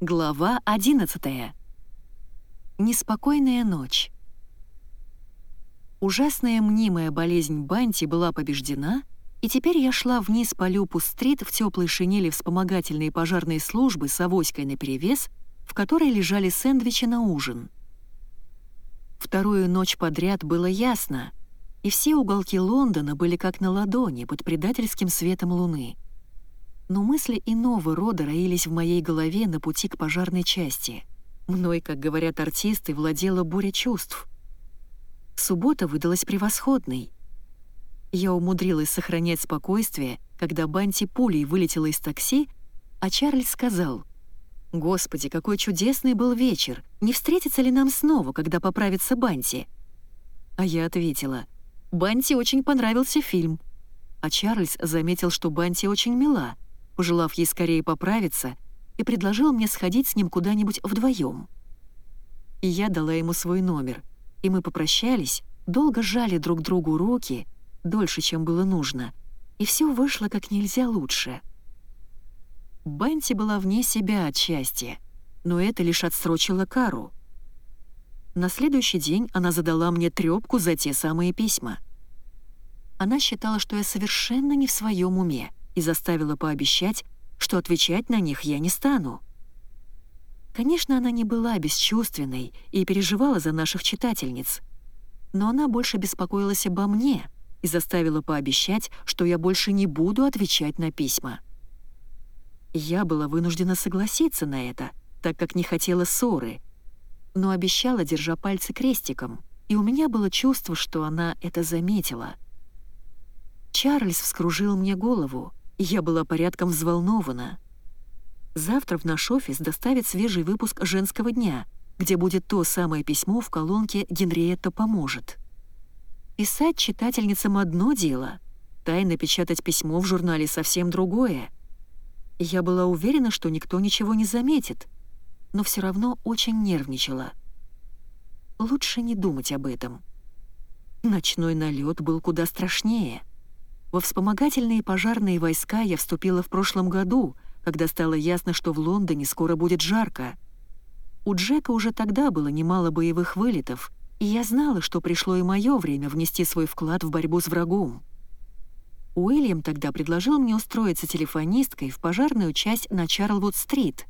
Глава 11. Неспокойная ночь. Ужасная мнимая болезнь Банти была побеждена, и теперь я шла вниз по Люпу-стрит в теплой шинели вспомогательной пожарной службы с авоськой наперевес, в которой лежали сэндвичи на ужин. Вторую ночь подряд было ясно, и все уголки Лондона были как на ладони под предательским светом луны — но мысли иного рода роились в моей голове на пути к пожарной части. Мной, как говорят артисты, владела буря чувств. Суббота выдалась превосходной. Я умудрилась сохранять спокойствие, когда Банти пулей вылетела из такси, а Чарльз сказал, «Господи, какой чудесный был вечер! Не встретится ли нам снова, когда поправится Банти?» А я ответила, «Банти очень понравился фильм». А Чарльз заметил, что Банти очень мила — пожелав ей скорее поправиться, и предложил мне сходить с ним куда-нибудь вдвоем. И я дала ему свой номер, и мы попрощались, долго жали друг другу руки, дольше, чем было нужно, и все вышло как нельзя лучше. Банти была вне себя от счастья, но это лишь отсрочило кару. На следующий день она задала мне трёпку за те самые письма. Она считала, что я совершенно не в своем уме — и заставила пообещать, что отвечать на них я не стану. Конечно, она не была бесчувственной и переживала за наших читательниц, но она больше беспокоилась обо мне и заставила пообещать, что я больше не буду отвечать на письма. Я была вынуждена согласиться на это, так как не хотела ссоры, но обещала, держа пальцы крестиком, и у меня было чувство, что она это заметила. Чарльз вскружил мне голову, я была порядком взволнована. Завтра в наш офис доставят свежий выпуск «Женского дня», где будет то самое письмо в колонке «Генриетта поможет». Писать читательницам одно дело, тайно печатать письмо в журнале совсем другое. Я была уверена, что никто ничего не заметит, но все равно очень нервничала. Лучше не думать об этом. Ночной налет был куда страшнее — во вспомогательные пожарные войска я вступила в прошлом году, когда стало ясно, что в Лондоне скоро будет жарко. У Джека уже тогда было немало боевых вылетов, и я знала, что пришло и мое время внести свой вклад в борьбу с врагом. Уильям тогда предложил мне устроиться телефонисткой в пожарную часть на Чарлвуд-стрит,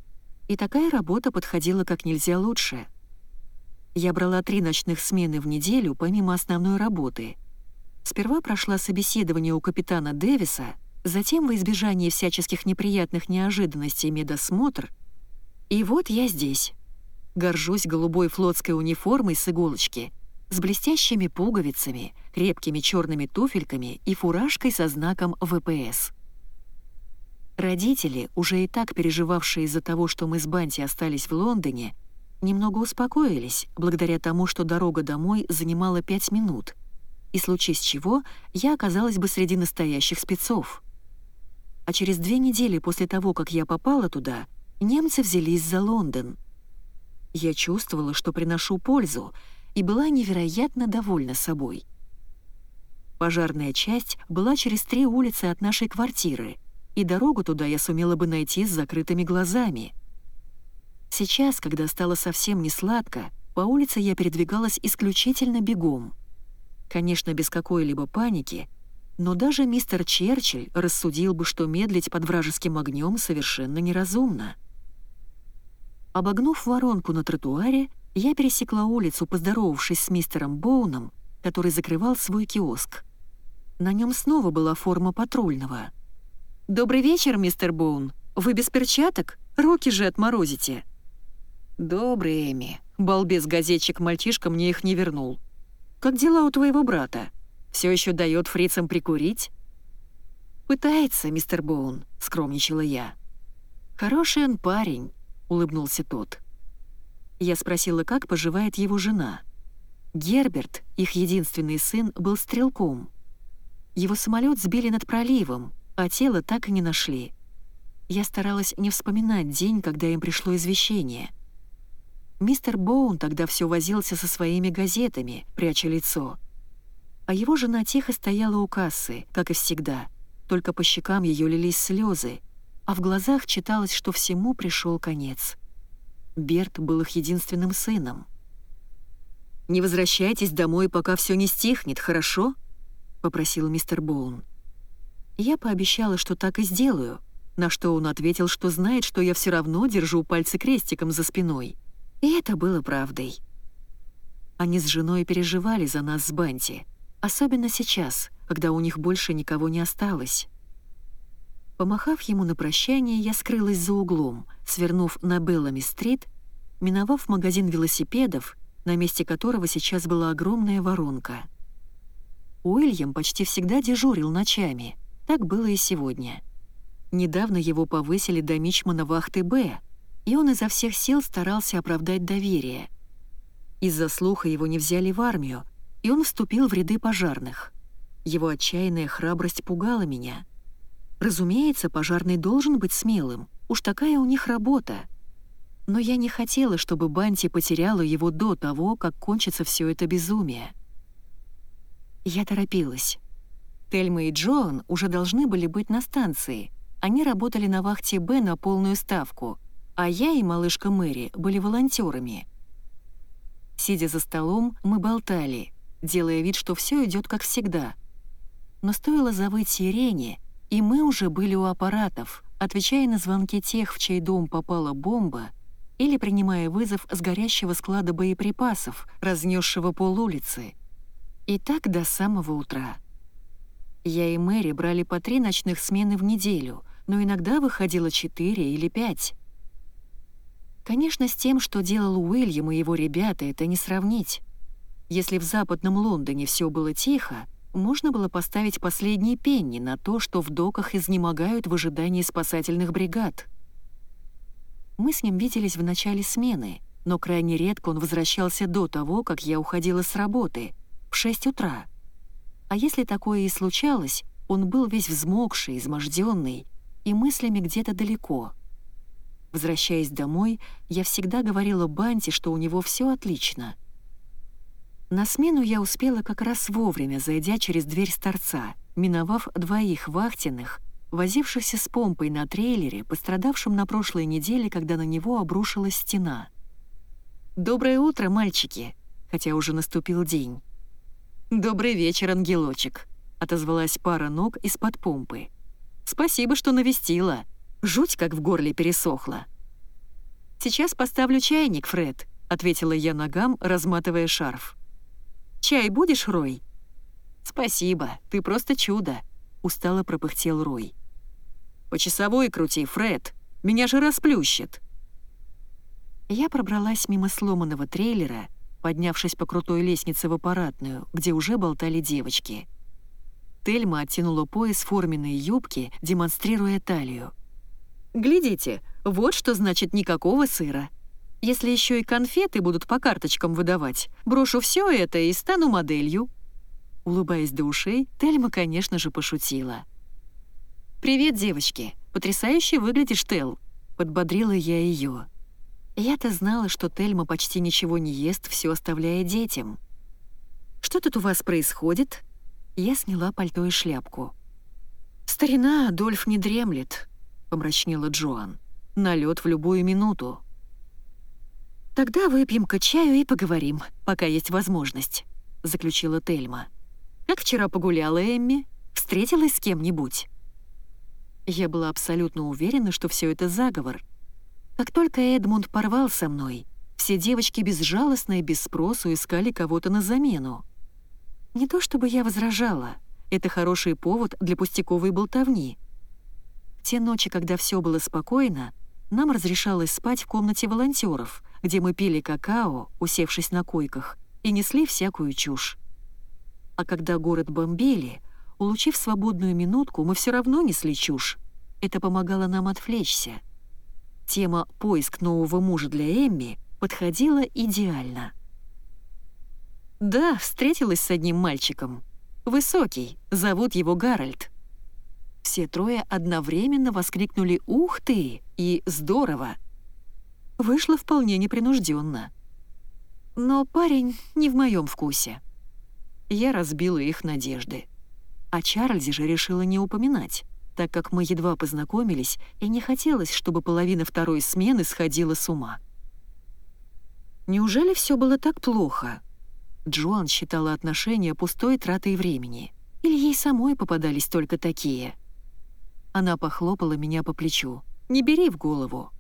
и такая работа подходила как нельзя лучше. Я брала три ночных смены в неделю помимо основной работы — Сперва прошла собеседование у капитана Дэвиса, затем во избежание всяческих неприятных неожиданностей медосмотр. И вот я здесь. Горжусь голубой флотской униформой с иголочки, с блестящими пуговицами, крепкими черными туфельками и фуражкой со знаком ВПС. Родители, уже и так переживавшие из-за того, что мы с Банти остались в Лондоне, немного успокоились, благодаря тому, что дорога домой занимала пять минут — и случись чего, я оказалась бы среди настоящих спецов. А через две недели после того, как я попала туда, немцы взялись за Лондон. Я чувствовала, что приношу пользу, и была невероятно довольна собой. Пожарная часть была через три улицы от нашей квартиры, и дорогу туда я сумела бы найти с закрытыми глазами. Сейчас, когда стало совсем не сладко, по улице я передвигалась исключительно бегом — Конечно, без какой-либо паники, но даже мистер Черчилль рассудил бы, что медлить под вражеским огнем совершенно неразумно. Обогнув воронку на тротуаре, я пересекла улицу, поздоровавшись с мистером Боуном, который закрывал свой киоск. На нем снова была форма патрульного. «Добрый вечер, мистер Боун. Вы без перчаток? Руки же отморозите». «Добрый, Эми. Балбес-газетчик-мальчишка мне их не вернул. Как дела у твоего брата? Все еще дает фрицам прикурить?» «Пытается, мистер Боун», — скромничала я. «Хороший он парень», — улыбнулся тот. Я спросила, как поживает его жена. Герберт, их единственный сын, был стрелком. Его самолет сбили над проливом, а тело так и не нашли. Я старалась не вспоминать день, когда им пришло извещение — Мистер Боун тогда все возился со своими газетами, пряча лицо. А его жена тихо стояла у кассы, как и всегда. Только по щекам ее лились слезы, а в глазах читалось, что всему пришел конец. Берт был их единственным сыном. «Не возвращайтесь домой, пока все не стихнет, хорошо?» — попросил мистер Боун. Я пообещала, что так и сделаю, на что он ответил, что знает, что я все равно держу пальцы крестиком за спиной. И это было правдой. Они с женой переживали за нас с Банти, особенно сейчас, когда у них больше никого не осталось. Помахав ему на прощание, я скрылась за углом, свернув на Беллами-стрит, миновав магазин велосипедов, на месте которого сейчас была огромная воронка. Уильям почти всегда дежурил ночами, так было и сегодня. Недавно его повысили до мичмана вахты «Б», и он изо всех сил старался оправдать доверие. Из-за слуха его не взяли в армию, и он вступил в ряды пожарных. Его отчаянная храбрость пугала меня — Разумеется, пожарный должен быть смелым, уж такая у них работа. Но я не хотела, чтобы Банти потеряла его до того, как кончится все это безумие. Я торопилась. Тельма и Джоан уже должны были быть на станции. Они работали на вахте Б на полную ставку, а я и малышка Мэри были волонтерами. Сидя за столом, мы болтали, делая вид, что все идет как всегда. Но стоило завыть сирене, и мы уже были у аппаратов, отвечая на звонки тех, в чей дом попала бомба, или принимая вызов с горящего склада боеприпасов, разнесшего пол улицы. И так до самого утра. Я и Мэри брали по три ночных смены в неделю, но иногда выходило четыре или пять. Конечно, с тем, что делал Уильям и его ребята, это не сравнить. Если в западном Лондоне все было тихо, можно было поставить последние пенни на то, что в доках изнемогают в ожидании спасательных бригад. Мы с ним виделись в начале смены, но крайне редко он возвращался до того, как я уходила с работы, в 6 утра. А если такое и случалось, он был весь взмокший, изможденный и мыслями где-то далеко. Возвращаясь домой, я всегда говорила Банти, что у него все отлично — на смену я успела как раз вовремя, зайдя через дверь с торца, миновав двоих вахтенных, возившихся с помпой на трейлере, пострадавшем на прошлой неделе, когда на него обрушилась стена. «Доброе утро, мальчики!» хотя уже наступил день. «Добрый вечер, ангелочек!» — отозвалась пара ног из-под помпы. «Спасибо, что навестила. Жуть как в горле пересохла». «Сейчас поставлю чайник, Фред», — ответила я ногам, разматывая шарф. «Чай будешь, Рой?» «Спасибо, ты просто чудо», — устало пропыхтел Рой. «По часовой крути, Фред, меня же расплющит». Я пробралась мимо сломанного трейлера, поднявшись по крутой лестнице в аппаратную, где уже болтали девочки. Тельма оттянула пояс форменной юбки, демонстрируя талию. «Глядите, вот что значит никакого сыра», если еще и конфеты будут по карточкам выдавать, брошу все это и стану моделью». Улыбаясь до ушей, Тельма, конечно же, пошутила. «Привет, девочки! Потрясающе выглядишь, Тел!» — подбодрила я ее. Я-то знала, что Тельма почти ничего не ест, все оставляя детям. «Что тут у вас происходит?» Я сняла пальто и шляпку. «Старина, Адольф не дремлет», — помрачнела Джоан. «Налет в любую минуту». «Тогда выпьем-ка чаю и поговорим, пока есть возможность», — заключила Тельма. «Как вчера погуляла Эмми? Встретилась с кем-нибудь?» Я была абсолютно уверена, что все это заговор. Как только Эдмунд порвал со мной, все девочки безжалостно и без спросу искали кого-то на замену. Не то чтобы я возражала, это хороший повод для пустяковой болтовни. Те ночи, когда все было спокойно, нам разрешалось спать в комнате волонтеров, где мы пили какао, усевшись на койках, и несли всякую чушь. А когда город бомбили, улучив свободную минутку, мы все равно несли чушь. Это помогало нам отвлечься. Тема «Поиск нового мужа для Эмми» подходила идеально. Да, встретилась с одним мальчиком. Высокий, зовут его Гарольд. Все трое одновременно воскликнули «Ух ты!» и «Здорово!» Вышло вполне непринужденно. Но парень не в моем вкусе. Я разбила их надежды. О Чарльзе же решила не упоминать, так как мы едва познакомились, и не хотелось, чтобы половина второй смены сходила с ума. Неужели все было так плохо? Джоан считала отношения пустой тратой времени. Или ей самой попадались только такие? Она похлопала меня по плечу. «Не бери в голову.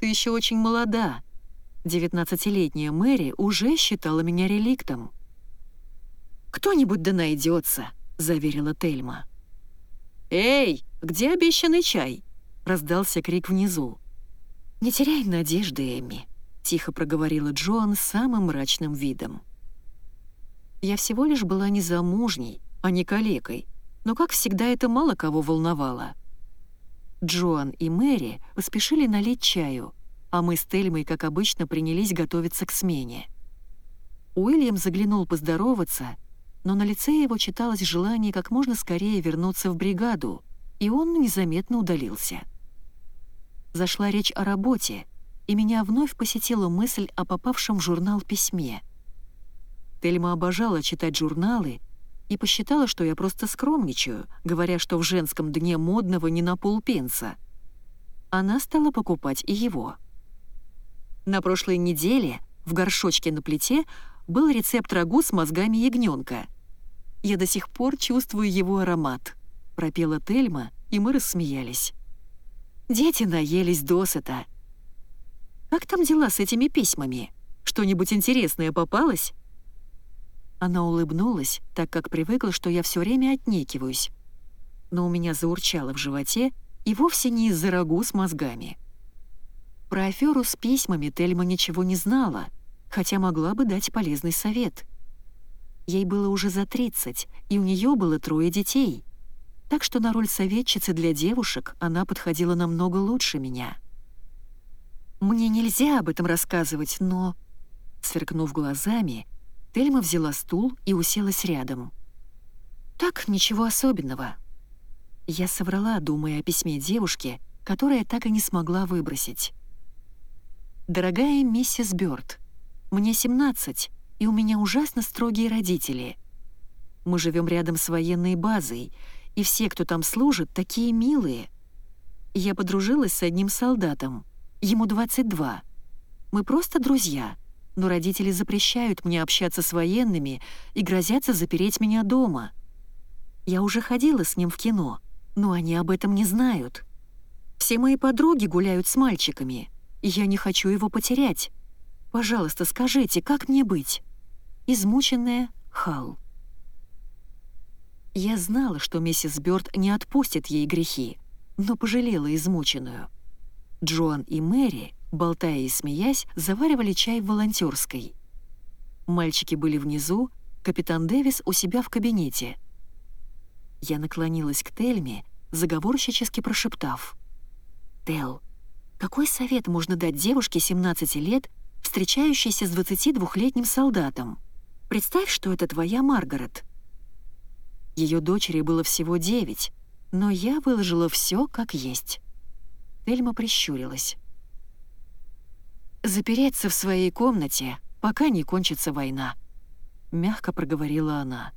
Ты еще очень молода. Девятнадцатилетняя Мэри уже считала меня реликтом». «Кто-нибудь да найдется», — заверила Тельма. «Эй, где обещанный чай?» — раздался крик внизу. «Не теряй надежды, Эмми», — тихо проговорила Джоан самым мрачным видом. Я всего лишь была незамужней, а не калекой, но, как всегда, это мало кого волновало. Джоан и Мэри поспешили налить чаю, а мы с Тельмой, как обычно, принялись готовиться к смене. Уильям заглянул поздороваться, но на лице его читалось желание как можно скорее вернуться в бригаду, и он незаметно удалился. Зашла речь о работе, и меня вновь посетила мысль о попавшем в журнал письме. Тельма обожала читать журналы и посчитала, что я просто скромничаю, говоря, что в женском дне модного не на полпенса. Она стала покупать и его. На прошлой неделе в горшочке на плите был рецепт рагу с мозгами ягненка. Я до сих пор чувствую его аромат. Пропела Тельма, и мы рассмеялись. Дети наелись досыта. «Как там дела с этими письмами? Что-нибудь интересное попалось?» Она улыбнулась, так как привыкла, что я все время отнекиваюсь. Но у меня заурчало в животе, и вовсе не из-за рагу с мозгами. Про аферу с письмами Тельма ничего не знала, хотя могла бы дать полезный совет. Ей было уже за 30, и у нее было трое детей. Так что на роль советчицы для девушек она подходила намного лучше меня. «Мне нельзя об этом рассказывать, но...» Сверкнув глазами, Тельма взяла стул и уселась рядом. «Так, ничего особенного». Я соврала, думая о письме девушки, которая так и не смогла выбросить. «Дорогая миссис Бёрд, мне 17, и у меня ужасно строгие родители. Мы живем рядом с военной базой, и все, кто там служит, такие милые. Я подружилась с одним солдатом, ему 22. Мы просто друзья» но родители запрещают мне общаться с военными и грозятся запереть меня дома. Я уже ходила с ним в кино, но они об этом не знают. Все мои подруги гуляют с мальчиками, и я не хочу его потерять. Пожалуйста, скажите, как мне быть?» Измученная Хал. Я знала, что миссис Бёрд не отпустит ей грехи, но пожалела измученную. Джоан и Мэри болтая и смеясь, заваривали чай в волонтерской. Мальчики были внизу, капитан Дэвис у себя в кабинете. Я наклонилась к Тельме, заговорщически прошептав. «Тел, какой совет можно дать девушке 17 лет, встречающейся с 22-летним солдатом? Представь, что это твоя Маргарет». Ее дочери было всего 9, но я выложила все как есть. Тельма прищурилась запереться в своей комнате, пока не кончится война», — мягко проговорила она.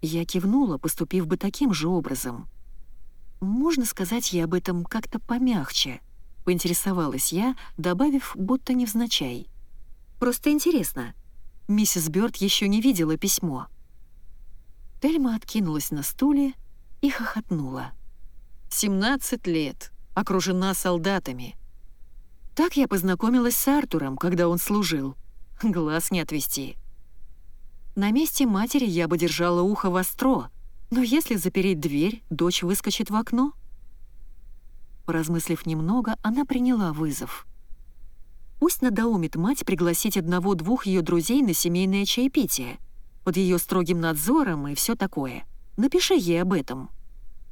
Я кивнула, поступив бы таким же образом. «Можно сказать ей об этом как-то помягче», — поинтересовалась я, добавив, будто невзначай. «Просто интересно. Миссис Бёрд еще не видела письмо». Тельма откинулась на стуле и хохотнула. «17 лет, окружена солдатами. Так я познакомилась с Артуром, когда он служил. Глаз не отвести. На месте матери я бы держала ухо востро, но если запереть дверь, дочь выскочит в окно. Поразмыслив немного, она приняла вызов. Пусть надоумит мать пригласить одного-двух ее друзей на семейное чаепитие, под ее строгим надзором и все такое. Напиши ей об этом.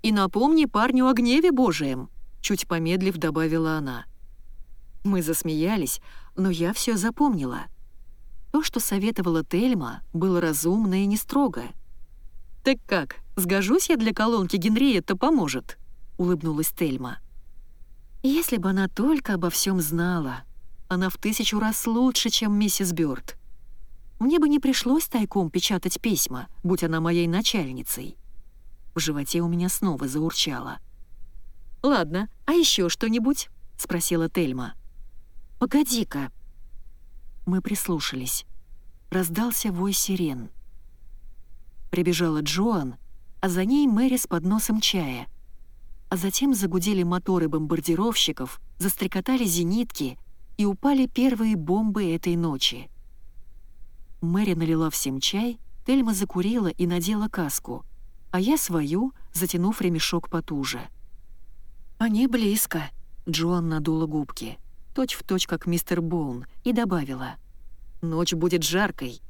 И напомни парню о гневе Божием, чуть помедлив добавила она. Мы засмеялись, но я все запомнила. То, что советовала Тельма, было разумно и не строго. «Так как, сгожусь я для колонки Генриетта поможет?» — улыбнулась Тельма. «Если бы она только обо всем знала. Она в тысячу раз лучше, чем миссис Бёрд. Мне бы не пришлось тайком печатать письма, будь она моей начальницей». В животе у меня снова заурчало. «Ладно, а еще что-нибудь?» — спросила Тельма. «Погоди-ка». Мы прислушались. Раздался вой сирен. Прибежала Джоан, а за ней Мэри с подносом чая. А затем загудели моторы бомбардировщиков, застрекотали зенитки, и упали первые бомбы этой ночи. Мэри налила всем чай, Тельма закурила и надела каску, а я свою, затянув ремешок потуже. «Они близко», — Джоан надула губки, точь в точь как мистер Боун, и добавила. «Ночь будет жаркой».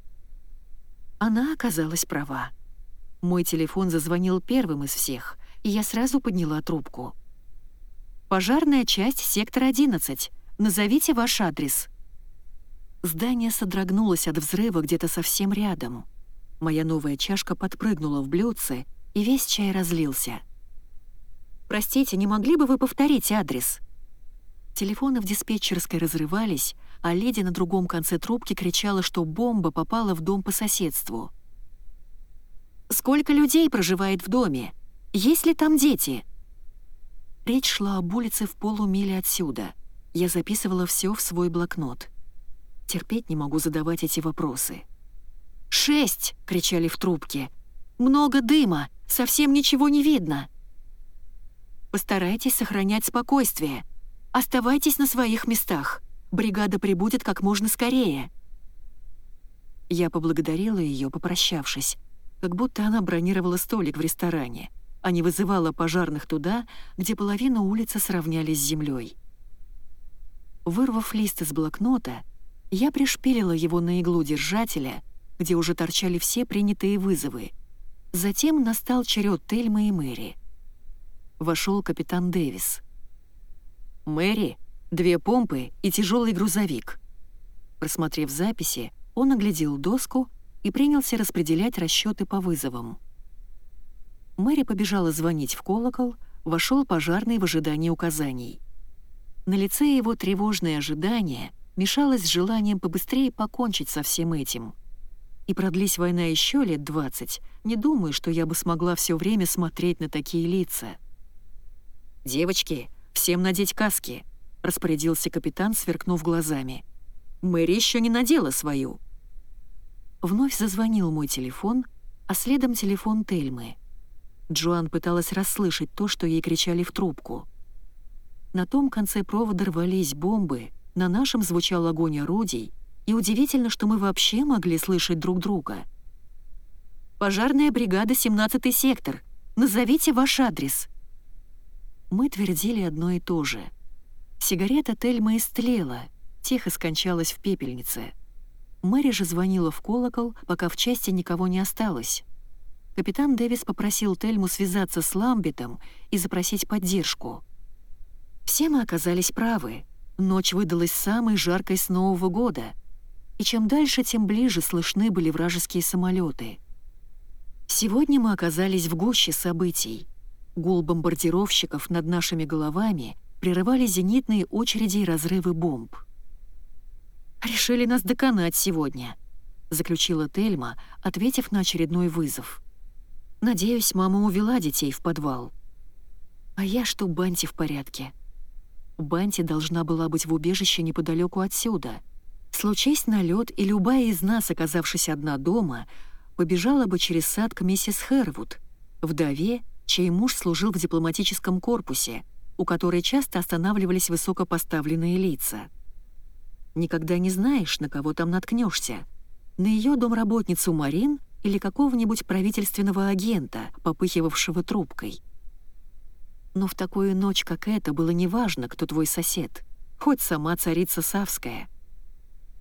Она оказалась права. Мой телефон зазвонил первым из всех, и я сразу подняла трубку. «Пожарная часть, сектор 11. Назовите ваш адрес». Здание содрогнулось от взрыва где-то совсем рядом. Моя новая чашка подпрыгнула в блюдце, и весь чай разлился. «Простите, не могли бы вы повторить адрес?» Телефоны в диспетчерской разрывались, а леди на другом конце трубки кричала, что бомба попала в дом по соседству. «Сколько людей проживает в доме? Есть ли там дети?» Речь шла об улице в полумиле отсюда — я записывала все в свой блокнот. Терпеть не могу задавать эти вопросы. «Шесть!» — кричали в трубке. «Много дыма! Совсем ничего не видно!» «Постарайтесь сохранять спокойствие. Оставайтесь на своих местах. Бригада прибудет как можно скорее». Я поблагодарила ее, попрощавшись, как будто она бронировала столик в ресторане, а не вызывала пожарных туда, где половина улицы сравнялись с землей. Вырвав лист из блокнота, я пришпилила его на иглу держателя, где уже торчали все принятые вызовы. Затем настал черед Тельмы и Мэри. Вошел капитан Дэвис. «Мэри, две помпы и тяжелый грузовик». Просмотрев записи, он оглядел доску и принялся распределять расчеты по вызовам. Мэри побежала звонить в колокол, вошел пожарный в ожидании указаний. На лице его тревожное ожидание мешалось с желанием побыстрее покончить со всем этим. И продлись война еще лет двадцать, не думаю, что я бы смогла все время смотреть на такие лица. «Девочки, всем надеть каски», — распорядился капитан, сверкнув глазами. «Мэри еще не надела свою». Вновь зазвонил мой телефон, а следом телефон Тельмы. Джоан пыталась расслышать то, что ей кричали в трубку — на том конце провода рвались бомбы, на нашем звучал огонь орудий, и удивительно, что мы вообще могли слышать друг друга. «Пожарная бригада, 17-й сектор. Назовите ваш адрес». Мы твердили одно и то же. Сигарета Тельма истлела, тихо скончалась в пепельнице. Мэри же звонила в колокол, пока в части никого не осталось. Капитан Дэвис попросил Тельму связаться с Ламбетом и запросить поддержку. Все мы оказались правы. Ночь выдалась самой жаркой с Нового года. И чем дальше, тем ближе слышны были вражеские самолеты. Сегодня мы оказались в гуще событий. Гул бомбардировщиков над нашими головами прерывали зенитные очереди и разрывы бомб. «Решили нас доконать сегодня», — заключила Тельма, ответив на очередной вызов. «Надеюсь, мама увела детей в подвал». «А я что, Банти в порядке?» Банти должна была быть в убежище неподалеку отсюда. Случись налет, и любая из нас, оказавшись одна дома, побежала бы через сад к миссис Хэрвуд, вдове, чей муж служил в дипломатическом корпусе, у которой часто останавливались высокопоставленные лица. Никогда не знаешь, на кого там наткнешься. На ее домработницу Марин или какого-нибудь правительственного агента, попыхивавшего трубкой — но в такую ночь, как эта, было неважно, кто твой сосед, хоть сама царица Савская.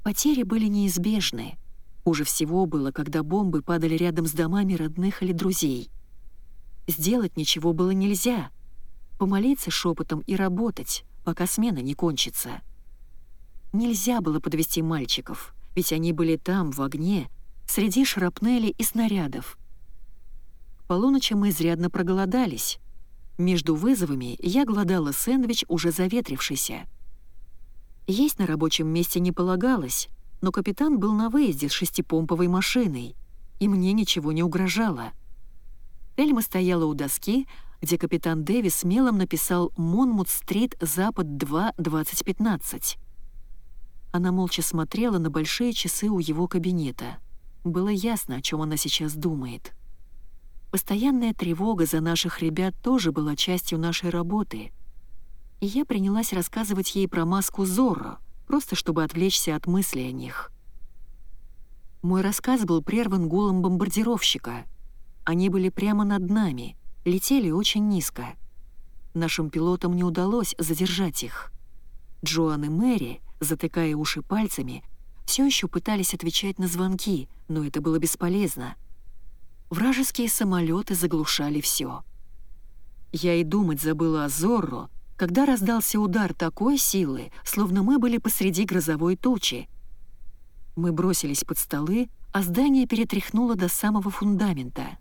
Потери были неизбежны. Хуже всего было, когда бомбы падали рядом с домами родных или друзей. Сделать ничего было нельзя. Помолиться шепотом и работать, пока смена не кончится. Нельзя было подвести мальчиков, ведь они были там, в огне, среди шрапнели и снарядов. К полуночи мы изрядно проголодались, между вызовами я гладала сэндвич, уже заветрившийся. Есть на рабочем месте не полагалось, но капитан был на выезде с шестипомповой машиной, и мне ничего не угрожало. Эльма стояла у доски, где капитан Дэвис смелом написал «Монмут-стрит, Запад 2, 2015». Она молча смотрела на большие часы у его кабинета. Было ясно, о чем она сейчас думает. Постоянная тревога за наших ребят тоже была частью нашей работы. И я принялась рассказывать ей про маску Зорро, просто чтобы отвлечься от мысли о них. Мой рассказ был прерван гулом бомбардировщика. Они были прямо над нами, летели очень низко. Нашим пилотам не удалось задержать их. Джоан и Мэри, затыкая уши пальцами, все еще пытались отвечать на звонки, но это было бесполезно. Вражеские самолеты заглушали все. Я и думать забыла о Зорро, когда раздался удар такой силы, словно мы были посреди грозовой тучи. Мы бросились под столы, а здание перетряхнуло до самого фундамента.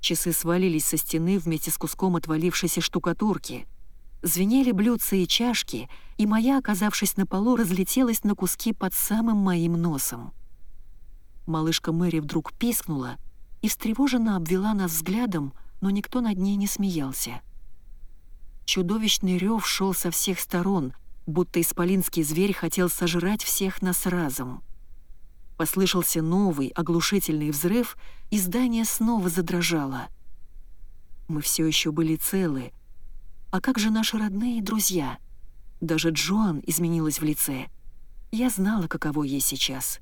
Часы свалились со стены вместе с куском отвалившейся штукатурки. Звенели блюдца и чашки, и моя, оказавшись на полу, разлетелась на куски под самым моим носом. Малышка Мэри вдруг пискнула и встревоженно обвела нас взглядом, но никто над ней не смеялся. Чудовищный рев шел со всех сторон, будто исполинский зверь хотел сожрать всех нас разом. Послышался новый оглушительный взрыв, и здание снова задрожало. Мы все еще были целы. А как же наши родные и друзья? Даже Джоан изменилась в лице. Я знала, каково ей сейчас.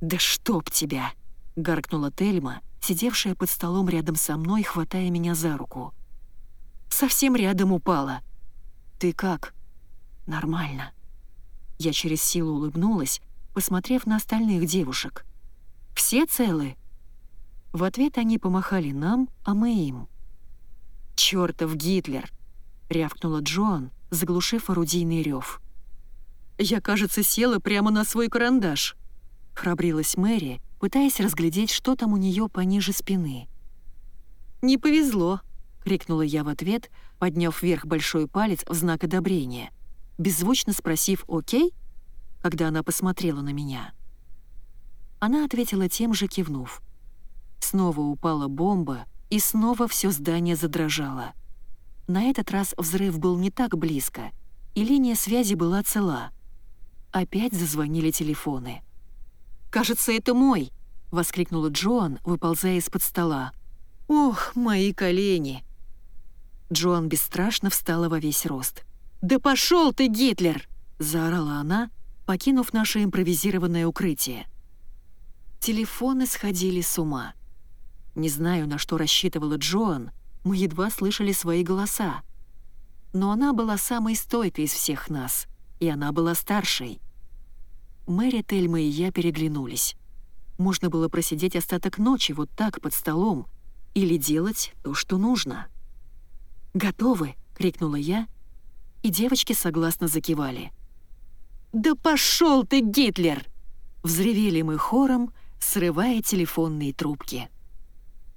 «Да чтоб тебя!» — гаркнула Тельма, сидевшая под столом рядом со мной, хватая меня за руку. «Совсем рядом упала». «Ты как?» «Нормально». Я через силу улыбнулась, посмотрев на остальных девушек. «Все целы?» В ответ они помахали нам, а мы им. «Чёртов Гитлер!» — рявкнула Джоан, заглушив орудийный рев. «Я, кажется, села прямо на свой карандаш», — храбрилась Мэри, пытаясь разглядеть, что там у нее пониже спины. «Не повезло», — крикнула я в ответ, подняв вверх большой палец в знак одобрения, беззвучно спросив «Окей?», когда она посмотрела на меня. Она ответила тем же, кивнув. Снова упала бомба, и снова все здание задрожало. На этот раз взрыв был не так близко, и линия связи была цела. Опять зазвонили телефоны. «Кажется, это мой!» — воскликнула Джоан, выползая из-под стола. «Ох, мои колени!» Джоан бесстрашно встала во весь рост. «Да пошел ты, Гитлер!» — заорала она, покинув наше импровизированное укрытие. Телефоны сходили с ума. Не знаю, на что рассчитывала Джоан, мы едва слышали свои голоса. Но она была самой стойкой из всех нас, и она была старшей. Мэри, Тельма и я переглянулись. Можно было просидеть остаток ночи вот так под столом или делать то, что нужно. «Готовы!» — крикнула я, и девочки согласно закивали. «Да пошел ты, Гитлер!» Взревели мы хором, срывая телефонные трубки.